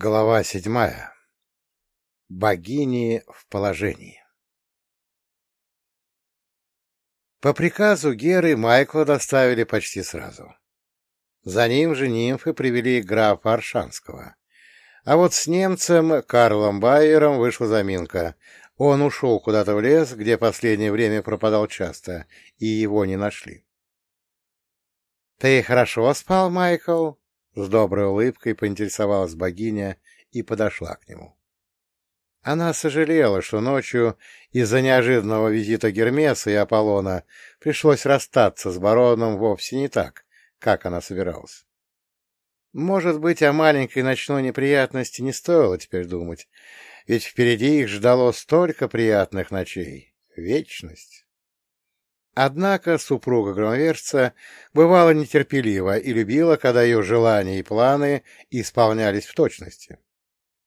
Глава седьмая. Богини в положении. По приказу Геры Майкла доставили почти сразу. За ним же нимфы привели графа Аршанского. А вот с немцем Карлом Байером вышла заминка. Он ушел куда-то в лес, где последнее время пропадал часто, и его не нашли. — Ты хорошо спал, Майкл? С доброй улыбкой поинтересовалась богиня и подошла к нему. Она сожалела, что ночью из-за неожиданного визита Гермеса и Аполлона пришлось расстаться с бароном вовсе не так, как она собиралась. Может быть, о маленькой ночной неприятности не стоило теперь думать, ведь впереди их ждало столько приятных ночей. Вечность. Однако супруга громовержца бывала нетерпелива и любила, когда ее желания и планы исполнялись в точности.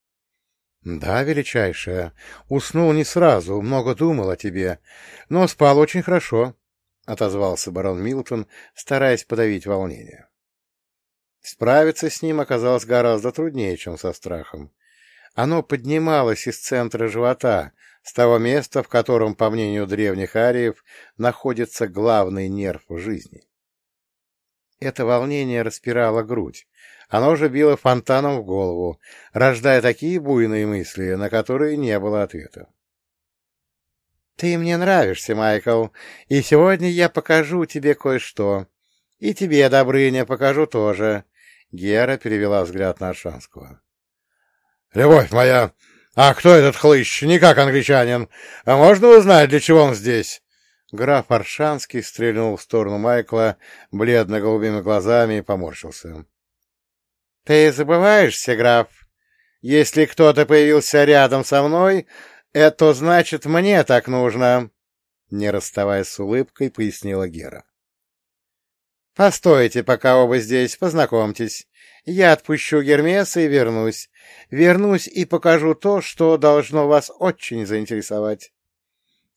— Да, величайшая, уснул не сразу, много думал о тебе, но спал очень хорошо, — отозвался барон Милтон, стараясь подавить волнение. Справиться с ним оказалось гораздо труднее, чем со страхом. Оно поднималось из центра живота, с того места, в котором, по мнению древних ариев, находится главный нерв жизни. Это волнение распирало грудь. Оно же било фонтаном в голову, рождая такие буйные мысли, на которые не было ответа. «Ты мне нравишься, Майкл, и сегодня я покажу тебе кое-что. И тебе, Добрыня, покажу тоже». Гера перевела взгляд на Аршанского. «Любовь моя, «А кто этот хлыщ? Не как англичанин. А можно узнать, для чего он здесь?» Граф Аршанский стрельнул в сторону Майкла бледно-голубыми глазами и поморщился. — Ты забываешься, граф? Если кто-то появился рядом со мной, это значит, мне так нужно, — не расставаясь с улыбкой, пояснила Гера. — Постойте, пока оба здесь, познакомьтесь. Я отпущу Гермеса и вернусь. Вернусь и покажу то, что должно вас очень заинтересовать.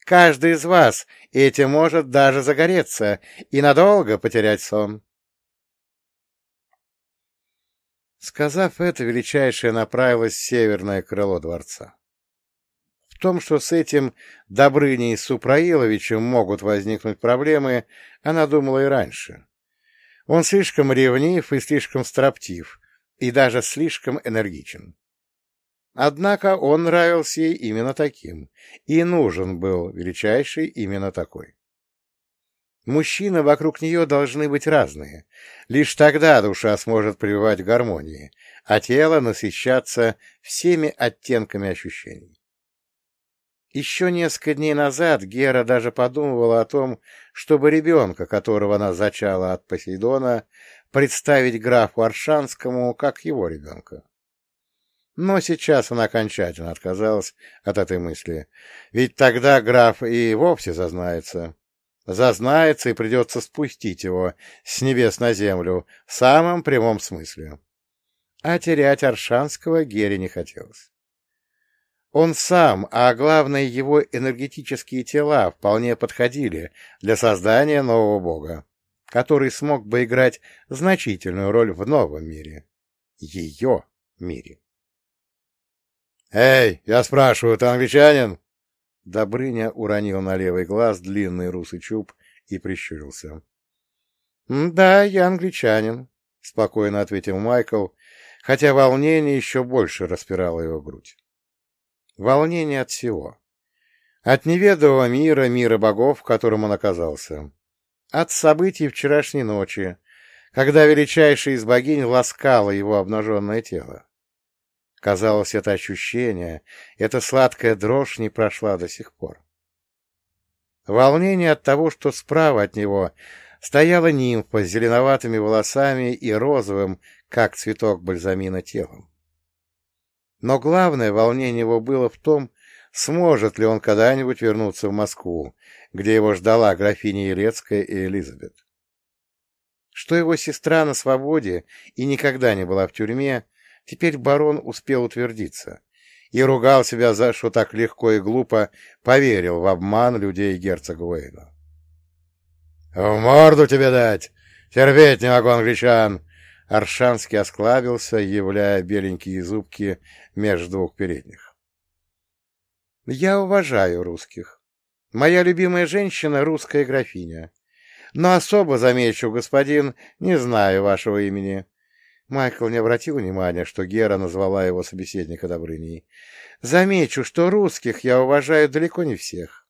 Каждый из вас этим может даже загореться и надолго потерять сон. Сказав это, величайшее направилось в северное крыло дворца. В том, что с этим Добрыней Супраиловичем могут возникнуть проблемы, она думала и раньше. Он слишком ревнив и слишком строптив, и даже слишком энергичен. Однако он нравился ей именно таким, и нужен был величайший именно такой. Мужчины вокруг нее должны быть разные. Лишь тогда душа сможет пребывать в гармонии, а тело насыщаться всеми оттенками ощущений. Еще несколько дней назад Гера даже подумывала о том, чтобы ребенка, которого она зачала от Посейдона, представить графу Аршанскому как его ребенка. Но сейчас она окончательно отказалась от этой мысли, ведь тогда граф и вовсе зазнается. Зазнается и придется спустить его с небес на землю в самом прямом смысле. А терять Аршанского Гере не хотелось. Он сам, а главное его энергетические тела вполне подходили для создания нового бога, который смог бы играть значительную роль в новом мире. Ее мире. «Эй, я спрашиваю, ты англичанин?» Добрыня уронил на левый глаз длинный русый чуб и прищурился. «Да, я англичанин», — спокойно ответил Майкл, хотя волнение еще больше распирало его грудь. Волнение от всего. От неведомого мира, мира богов, в котором он оказался. От событий вчерашней ночи, когда величайшая из богинь ласкала его обнаженное тело. Казалось, это ощущение, эта сладкая дрожь не прошла до сих пор. Волнение от того, что справа от него стояла нимфа с зеленоватыми волосами и розовым, как цветок бальзамина, телом. Но главное волнение его было в том, сможет ли он когда-нибудь вернуться в Москву, где его ждала графиня Елецкая и Элизабет. Что его сестра на свободе и никогда не была в тюрьме, теперь барон успел утвердиться и ругал себя за, что так легко и глупо поверил в обман людей герцога Уэйна. — В морду тебе дать! Терпеть не могу англичан! Аршанский осклабился, являя беленькие зубки между двух передних. «Я уважаю русских. Моя любимая женщина — русская графиня. Но особо замечу, господин, не знаю вашего имени». Майкл не обратил внимания, что Гера назвала его собеседника Добрыней. «Замечу, что русских я уважаю далеко не всех.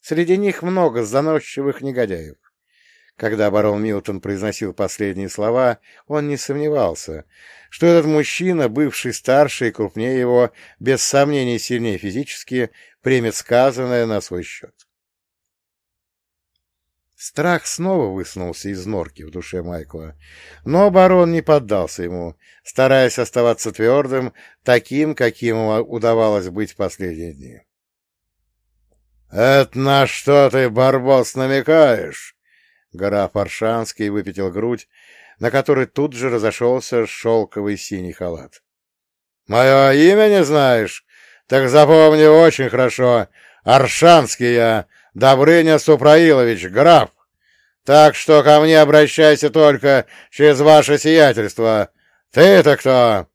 Среди них много заносчивых негодяев. Когда барон Милтон произносил последние слова, он не сомневался, что этот мужчина, бывший старше и крупнее его, без сомнений сильнее физически, примет сказанное на свой счет. Страх снова высунулся из норки в душе Майкла, но барон не поддался ему, стараясь оставаться твердым, таким, каким ему удавалось быть в последние дни. — Это на что ты, Барбос, намекаешь? Граф Аршанский выпятил грудь, на которой тут же разошелся шелковый синий халат. — Мое имя не знаешь? Так запомни очень хорошо. Аршанский я, Добрыня Супраилович, граф. Так что ко мне обращайся только через ваше сиятельство. Ты-то кто?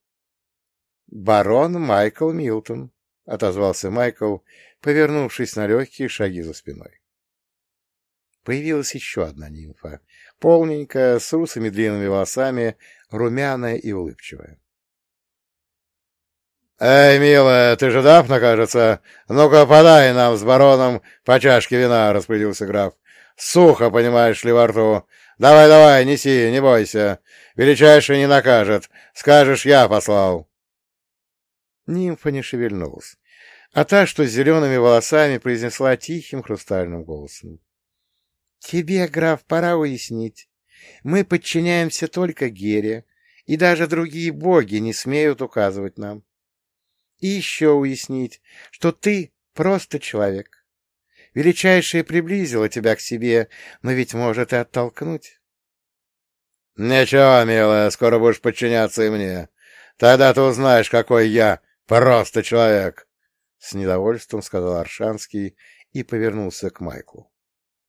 — Барон Майкл Милтон, — отозвался Майкл, повернувшись на легкие шаги за спиной. Появилась еще одна нимфа, полненькая, с русыми длинными волосами, румяная и улыбчивая. — Эй, милая, ты же Дафна, кажется? Ну-ка, подай нам с бароном по чашке вина, — распорядился граф. — Сухо, понимаешь ли, во рту. Давай-давай, неси, не бойся. Величайший не накажет. Скажешь, я послал. Нимфа не шевельнулась, а та, что с зелеными волосами, произнесла тихим хрустальным голосом. Тебе, граф, пора уяснить. Мы подчиняемся только Гере, и даже другие боги не смеют указывать нам. И еще уяснить, что ты просто человек. Величайшее приблизило тебя к себе, но ведь может и оттолкнуть. — Ничего, милая, скоро будешь подчиняться и мне. Тогда ты узнаешь, какой я просто человек, — с недовольством сказал Аршанский и повернулся к Майклу. —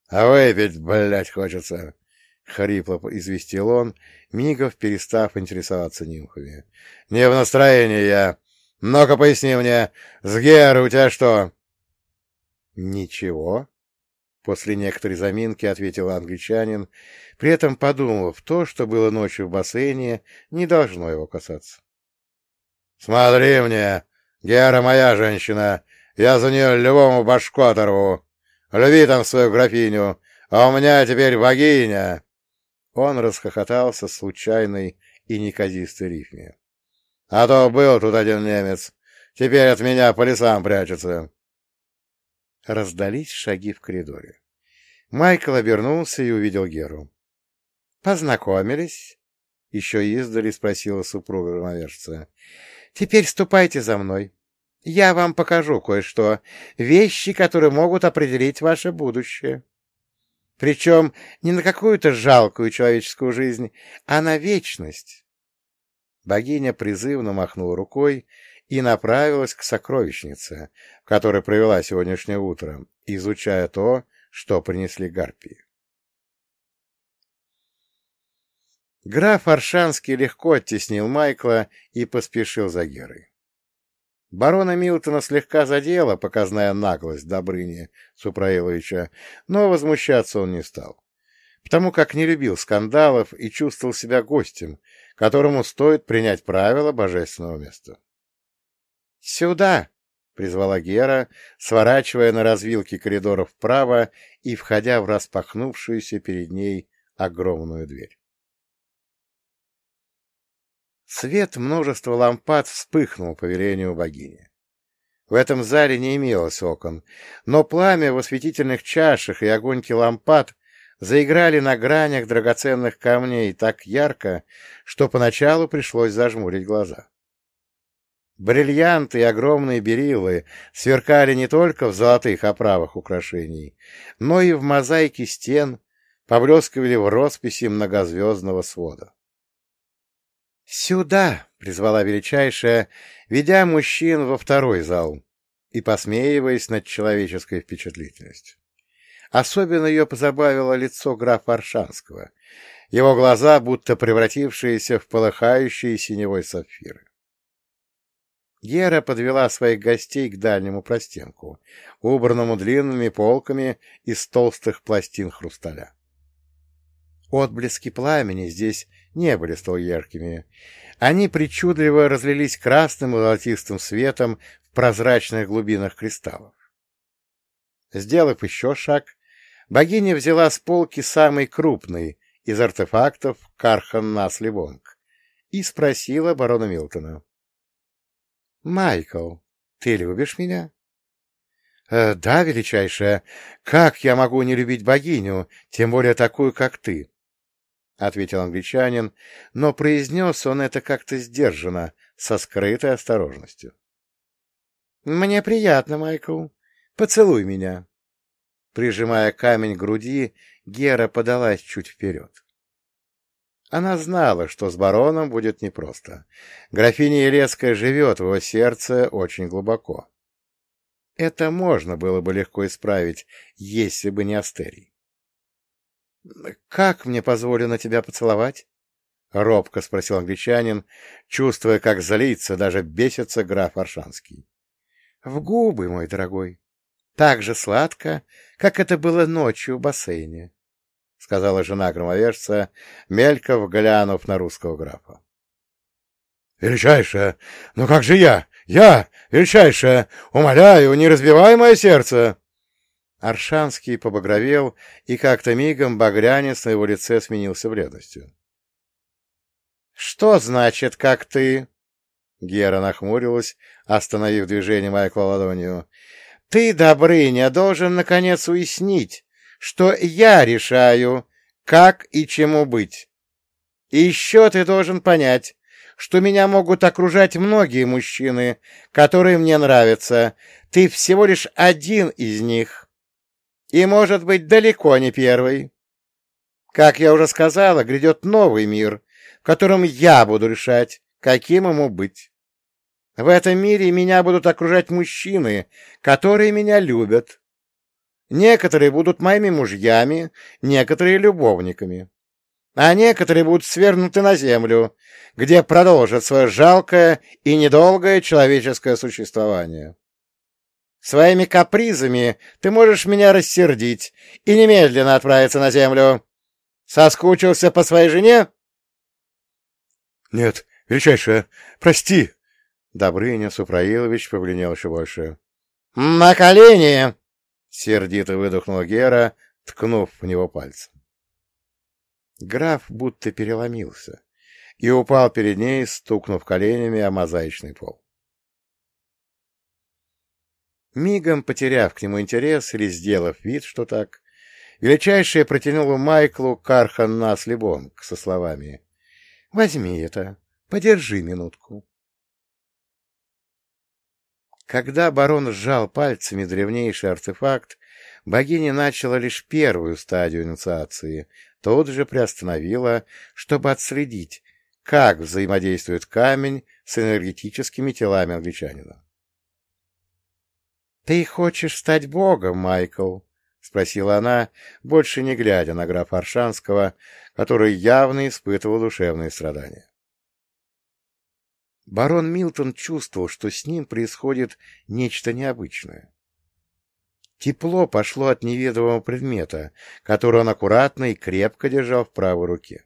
А выпить, блядь, хочется! — хрипло известил он, мигов перестав интересоваться нимфами. — Не в настроении я. Ну-ка поясни мне, с Герой у тебя что? — Ничего. После некоторой заминки ответил англичанин, при этом подумав, то, что было ночью в бассейне, не должно его касаться. — Смотри мне, Гера моя женщина, я за нее любому башку оторву. Люби там свою графиню, а у меня теперь богиня!» Он расхохотался случайной и неказистой рифме. «А то был тут один немец, теперь от меня по лесам прячется!» Раздались шаги в коридоре. Майкл обернулся и увидел Геру. «Познакомились?» — еще издали спросила супруга громовержца. «Теперь ступайте за мной. Я вам покажу кое-что, вещи, которые могут определить ваше будущее. Причем не на какую-то жалкую человеческую жизнь, а на вечность. Богиня призывно махнула рукой и направилась к сокровищнице, в которой провела сегодняшнее утро, изучая то, что принесли гарпии. Граф Аршанский легко оттеснил Майкла и поспешил за Герой. Барона Милтона слегка задела показная наглость Добрыни Супраиловича, но возмущаться он не стал, потому как не любил скандалов и чувствовал себя гостем, которому стоит принять правила божественного места. «Сюда!» — призвала Гера, сворачивая на развилке коридоров вправо и входя в распахнувшуюся перед ней огромную дверь. Свет множества лампад вспыхнул по велению богини. В этом зале не имелось окон, но пламя в осветительных чашах и огоньки лампад заиграли на гранях драгоценных камней так ярко, что поначалу пришлось зажмурить глаза. Бриллианты и огромные бериллы сверкали не только в золотых оправах украшений, но и в мозаике стен, поблескивали в росписи многозвездного свода. «Сюда!» — призвала величайшая, ведя мужчин во второй зал и посмеиваясь над человеческой впечатлительностью. Особенно ее позабавило лицо графа Аршанского. его глаза будто превратившиеся в полыхающие синевой сапфиры. Гера подвела своих гостей к дальнему простенку, убранному длинными полками из толстых пластин хрусталя. Отблески пламени здесь не были столь яркими. Они причудливо разлились красным и золотистым светом в прозрачных глубинах кристаллов. Сделав еще шаг, богиня взяла с полки самый крупный из артефактов Кархан Наслибонг и спросила барона Милтона. — Майкл, ты любишь меня? «Э, — Да, величайшая. Как я могу не любить богиню, тем более такую, как ты? — ответил англичанин, но произнес он это как-то сдержанно, со скрытой осторожностью. — Мне приятно, Майкл. Поцелуй меня. Прижимая камень к груди, Гера подалась чуть вперед. Она знала, что с бароном будет непросто. Графиня Елецкая живет в его сердце очень глубоко. Это можно было бы легко исправить, если бы не Астерий. — Как мне позволено тебя поцеловать? — робко спросил англичанин, чувствуя, как злится, даже бесится граф Аршанский. — В губы, мой дорогой. Так же сладко, как это было ночью в бассейне, — сказала жена громовержца, мельков глянув на русского графа. — Величайшая, ну как же я? Я, величайшая, умоляю, не разбивай мое сердце! Аршанский побагровел, и как-то мигом багрянец на его лице сменился бледностью. — Что значит, как ты? Гера нахмурилась, остановив движение Майкла ладонью. — Ты, Добрыня, должен, наконец, уяснить, что я решаю, как и чему быть. И еще ты должен понять, что меня могут окружать многие мужчины, которые мне нравятся. Ты всего лишь один из них. И, может быть, далеко не первый. Как я уже сказала, грядет новый мир, в котором я буду решать, каким ему быть. В этом мире меня будут окружать мужчины, которые меня любят. Некоторые будут моими мужьями, некоторые — любовниками. А некоторые будут свернуты на землю, где продолжат свое жалкое и недолгое человеческое существование. Своими капризами ты можешь меня рассердить и немедленно отправиться на землю. Соскучился по своей жене? — Нет, величайшая, прости. Добрыня Супраилович побледнел еще больше. — На колени! — сердито выдохнул Гера, ткнув в него пальцем. Граф будто переломился и упал перед ней, стукнув коленями о мозаичный пол. Мигом потеряв к нему интерес или сделав вид, что так, величайшая протянула Майклу Кархан Наслибонг со словами «Возьми это, подержи минутку». Когда барон сжал пальцами древнейший артефакт, богиня начала лишь первую стадию инициации, тут же приостановила, чтобы отследить, как взаимодействует камень с энергетическими телами англичанина. — Ты хочешь стать богом, Майкл? — спросила она, больше не глядя на графа Аршанского, который явно испытывал душевные страдания. Барон Милтон чувствовал, что с ним происходит нечто необычное. Тепло пошло от неведомого предмета, который он аккуратно и крепко держал в правой руке.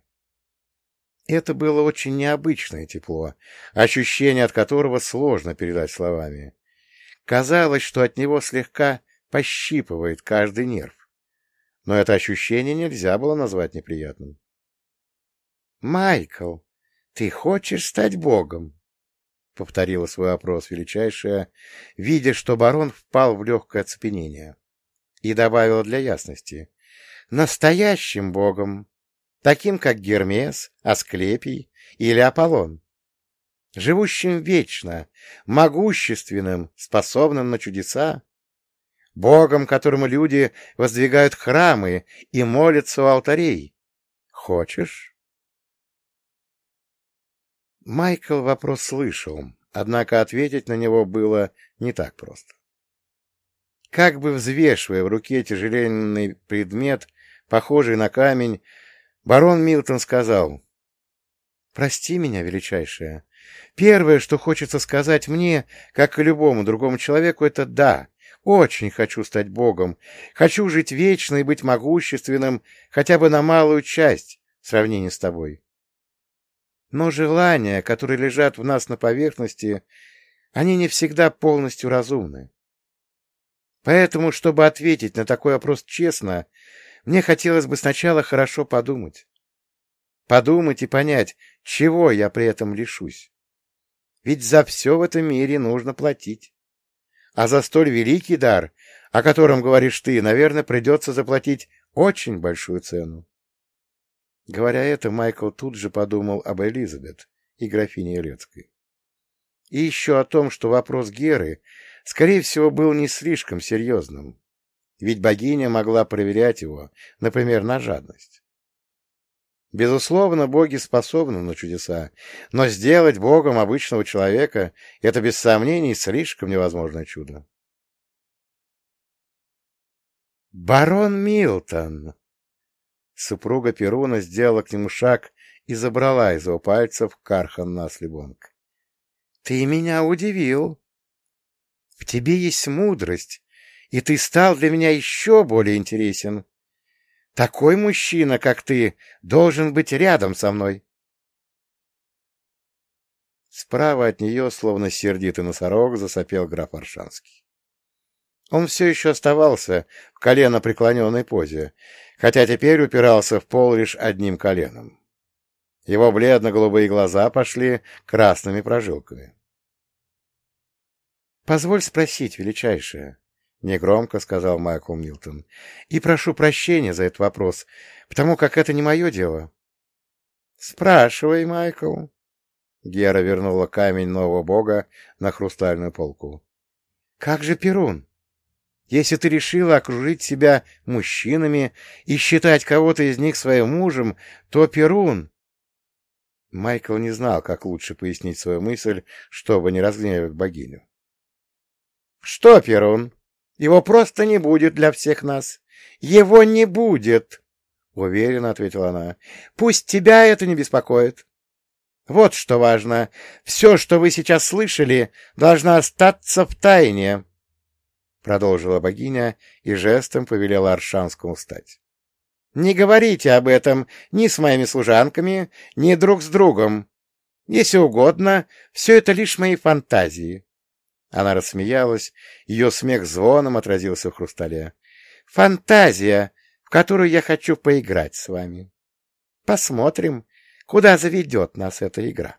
Это было очень необычное тепло, ощущение от которого сложно передать словами. Казалось, что от него слегка пощипывает каждый нерв. Но это ощущение нельзя было назвать неприятным. — Майкл, ты хочешь стать богом? — повторила свой вопрос величайшая, видя, что барон впал в легкое оцепенение. И добавила для ясности. — Настоящим богом, таким как Гермес, Асклепий или Аполлон живущим вечно, могущественным, способным на чудеса, Богом, которому люди воздвигают храмы и молятся у алтарей. Хочешь? Майкл вопрос слышал, однако ответить на него было не так просто. Как бы взвешивая в руке тяжеленный предмет, похожий на камень, Барон Милтон сказал, «Прости меня, величайшая. Первое, что хочется сказать мне, как и любому другому человеку, это «да». Очень хочу стать Богом. Хочу жить вечно и быть могущественным хотя бы на малую часть в сравнении с тобой. Но желания, которые лежат в нас на поверхности, они не всегда полностью разумны. Поэтому, чтобы ответить на такой вопрос честно, мне хотелось бы сначала хорошо подумать. Подумать и понять, чего я при этом лишусь. Ведь за все в этом мире нужно платить. А за столь великий дар, о котором говоришь ты, наверное, придется заплатить очень большую цену. Говоря это, Майкл тут же подумал об Элизабет и графине Елецкой. И еще о том, что вопрос Геры, скорее всего, был не слишком серьезным, ведь богиня могла проверять его, например, на жадность. Безусловно, боги способны на чудеса, но сделать богом обычного человека — это, без сомнений, слишком невозможное чудо. «Барон Милтон!» Супруга Перуна сделала к нему шаг и забрала из его пальцев кархан на слебонг. — Ты меня удивил. В тебе есть мудрость, и ты стал для меня еще более интересен. Такой мужчина, как ты, должен быть рядом со мной. Справа от нее, словно сердитый носорог, засопел граф Аршанский. Он все еще оставался в колено преклоненной позе, хотя теперь упирался в пол лишь одним коленом. Его бледно-голубые глаза пошли красными прожилками. — Позволь спросить, величайшая, — негромко сказал Майкл Милтон, — и прошу прощения за этот вопрос, потому как это не мое дело. — Спрашивай, Майкл. Гера вернула камень нового бога на хрустальную полку. — Как же Перун? Если ты решила окружить себя мужчинами и считать кого-то из них своим мужем, то Перун... Майкл не знал, как лучше пояснить свою мысль, чтобы не разгневать богиню. — Что, Перун? Его просто не будет для всех нас. Его не будет, — уверенно ответила она. — Пусть тебя это не беспокоит. Вот что важно. Все, что вы сейчас слышали, должно остаться в тайне. — продолжила богиня и жестом повелела Аршанскому встать. — Не говорите об этом ни с моими служанками, ни друг с другом. Если угодно, все это лишь мои фантазии. Она рассмеялась, ее смех звоном отразился в хрустале. — Фантазия, в которую я хочу поиграть с вами. Посмотрим, куда заведет нас эта игра.